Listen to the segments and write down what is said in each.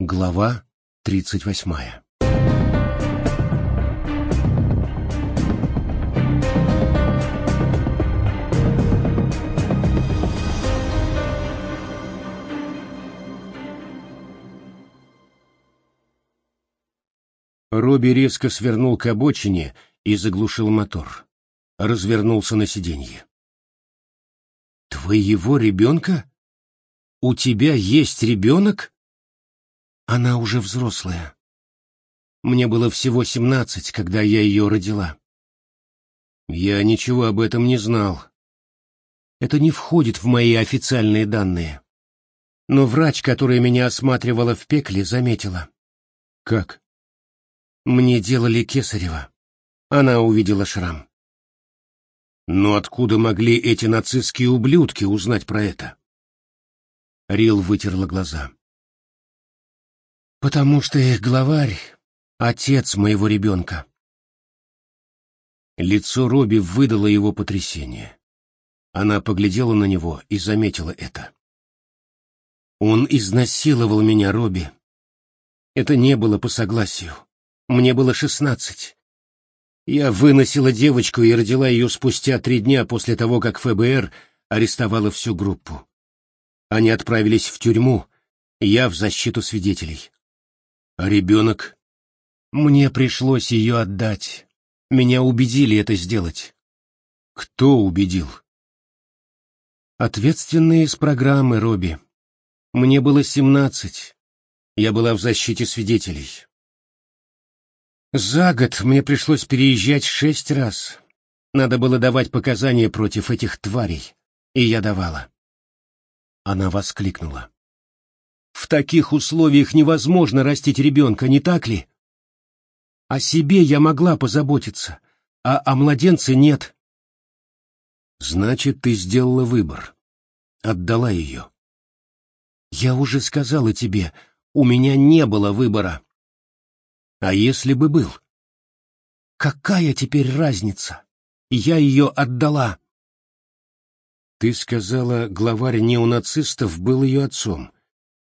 Глава тридцать восьмая Робби резко свернул к обочине и заглушил мотор. Развернулся на сиденье. «Твоего ребенка? У тебя есть ребенок?» Она уже взрослая. Мне было всего семнадцать, когда я ее родила. Я ничего об этом не знал. Это не входит в мои официальные данные. Но врач, которая меня осматривала в пекле, заметила. Как? Мне делали кесарево. Она увидела шрам. Но откуда могли эти нацистские ублюдки узнать про это? Рил вытерла глаза. Потому что их главарь — отец моего ребенка. Лицо Робби выдало его потрясение. Она поглядела на него и заметила это. «Он изнасиловал меня, Робби. Это не было по согласию. Мне было шестнадцать. Я выносила девочку и родила ее спустя три дня после того, как ФБР арестовала всю группу. Они отправились в тюрьму, я в защиту свидетелей. А ребенок? Мне пришлось ее отдать. Меня убедили это сделать. Кто убедил? Ответственные из программы, Робби. Мне было семнадцать. Я была в защите свидетелей. За год мне пришлось переезжать шесть раз. Надо было давать показания против этих тварей, и я давала. Она воскликнула. В таких условиях невозможно растить ребенка, не так ли? О себе я могла позаботиться, а о младенце нет. Значит, ты сделала выбор. Отдала ее. Я уже сказала тебе, у меня не было выбора. А если бы был? Какая теперь разница? Я ее отдала. Ты сказала, главарь неонацистов был ее отцом.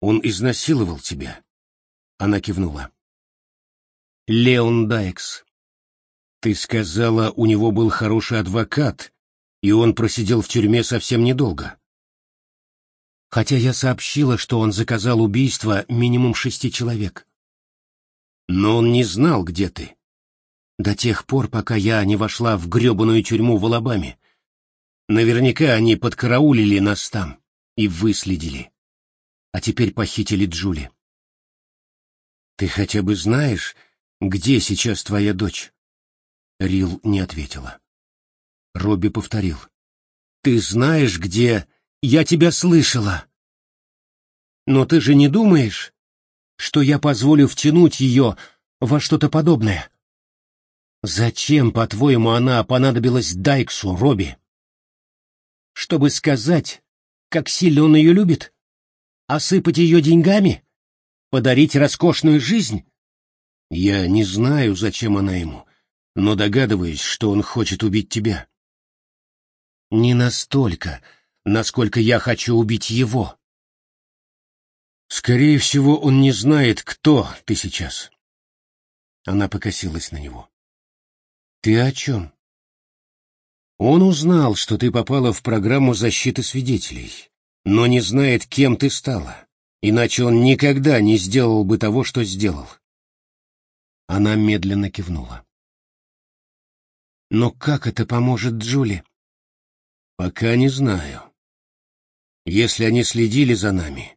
Он изнасиловал тебя. Она кивнула. Леон Дайкс. Ты сказала, у него был хороший адвокат, и он просидел в тюрьме совсем недолго. Хотя я сообщила, что он заказал убийство минимум шести человек. Но он не знал, где ты. До тех пор, пока я не вошла в гребаную тюрьму в Алабаме. Наверняка они подкараулили нас там и выследили а теперь похитили Джули. Ты хотя бы знаешь, где сейчас твоя дочь? Рил не ответила. Робби повторил. Ты знаешь, где... Я тебя слышала. Но ты же не думаешь, что я позволю втянуть ее во что-то подобное? Зачем, по-твоему, она понадобилась Дайксу, Робби? Чтобы сказать, как сильно он ее любит? Осыпать ее деньгами? Подарить роскошную жизнь? Я не знаю, зачем она ему, но догадываюсь, что он хочет убить тебя. Не настолько, насколько я хочу убить его. Скорее всего, он не знает, кто ты сейчас. Она покосилась на него. Ты о чем? Он узнал, что ты попала в программу защиты свидетелей но не знает, кем ты стала, иначе он никогда не сделал бы того, что сделал. Она медленно кивнула. Но как это поможет Джули? Пока не знаю. Если они следили за нами,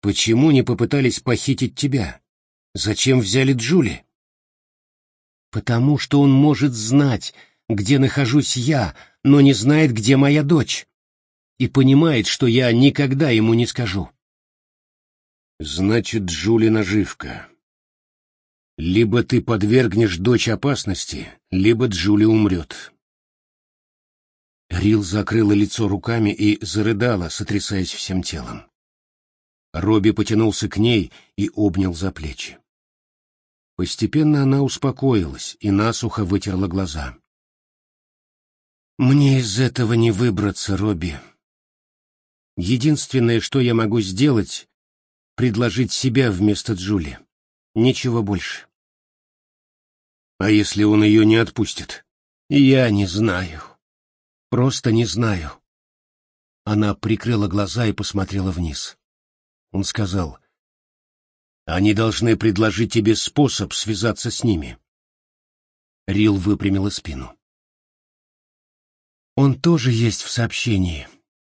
почему не попытались похитить тебя? Зачем взяли Джули? Потому что он может знать, где нахожусь я, но не знает, где моя дочь и понимает, что я никогда ему не скажу. Значит, Джули наживка. Либо ты подвергнешь дочь опасности, либо Джули умрет. Рил закрыла лицо руками и зарыдала, сотрясаясь всем телом. Робби потянулся к ней и обнял за плечи. Постепенно она успокоилась и насухо вытерла глаза. «Мне из этого не выбраться, Робби», Единственное, что я могу сделать, предложить себя вместо Джули. Ничего больше. А если он ее не отпустит? Я не знаю. Просто не знаю. Она прикрыла глаза и посмотрела вниз. Он сказал, «Они должны предложить тебе способ связаться с ними». Рил выпрямила спину. «Он тоже есть в сообщении.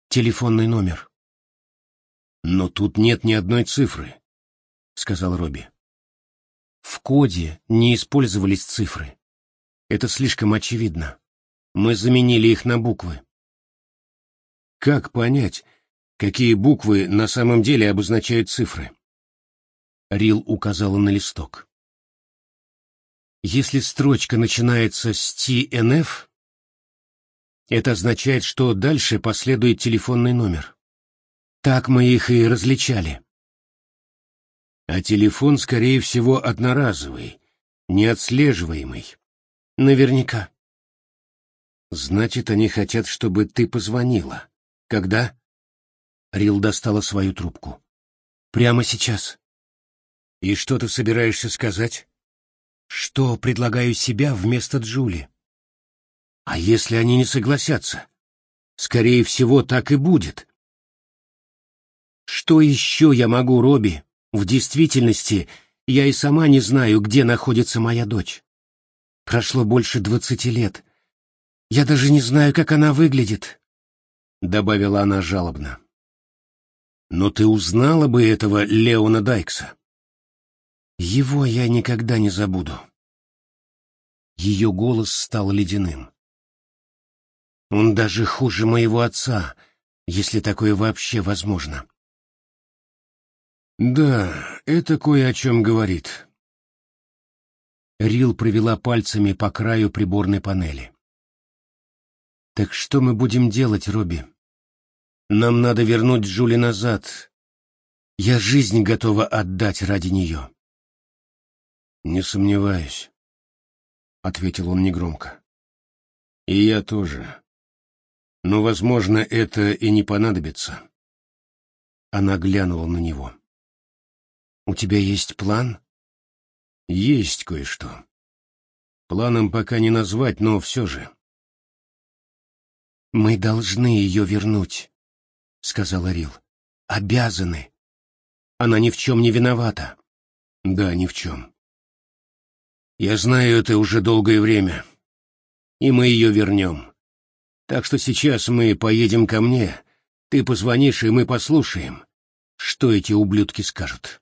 Телефонный номер». «Но тут нет ни одной цифры», — сказал Робби. «В коде не использовались цифры. Это слишком очевидно. Мы заменили их на буквы. Как понять, какие буквы на самом деле обозначают цифры? Рил указала на листок. Если строчка начинается с TNF, это означает, что дальше последует телефонный номер. Так мы их и различали. А телефон, скорее всего, одноразовый, неотслеживаемый. Наверняка. Значит, они хотят, чтобы ты позвонила. Когда? Рил достала свою трубку. Прямо сейчас. И что ты собираешься сказать? Что предлагаю себя вместо Джули. А если они не согласятся? Скорее всего, так и будет. Что еще я могу, Робби? В действительности, я и сама не знаю, где находится моя дочь. Прошло больше двадцати лет. Я даже не знаю, как она выглядит, — добавила она жалобно. Но ты узнала бы этого Леона Дайкса. Его я никогда не забуду. Ее голос стал ледяным. Он даже хуже моего отца, если такое вообще возможно. Да, это кое о чем говорит. Рил провела пальцами по краю приборной панели. «Так что мы будем делать, Робби? Нам надо вернуть Джули назад. Я жизнь готова отдать ради нее». «Не сомневаюсь», — ответил он негромко. «И я тоже. Но, возможно, это и не понадобится». Она глянула на него. «У тебя есть план?» «Есть кое-что. Планом пока не назвать, но все же». «Мы должны ее вернуть», — сказала Рил. «Обязаны. Она ни в чем не виновата». «Да, ни в чем. Я знаю это уже долгое время. И мы ее вернем. Так что сейчас мы поедем ко мне, ты позвонишь, и мы послушаем, что эти ублюдки скажут».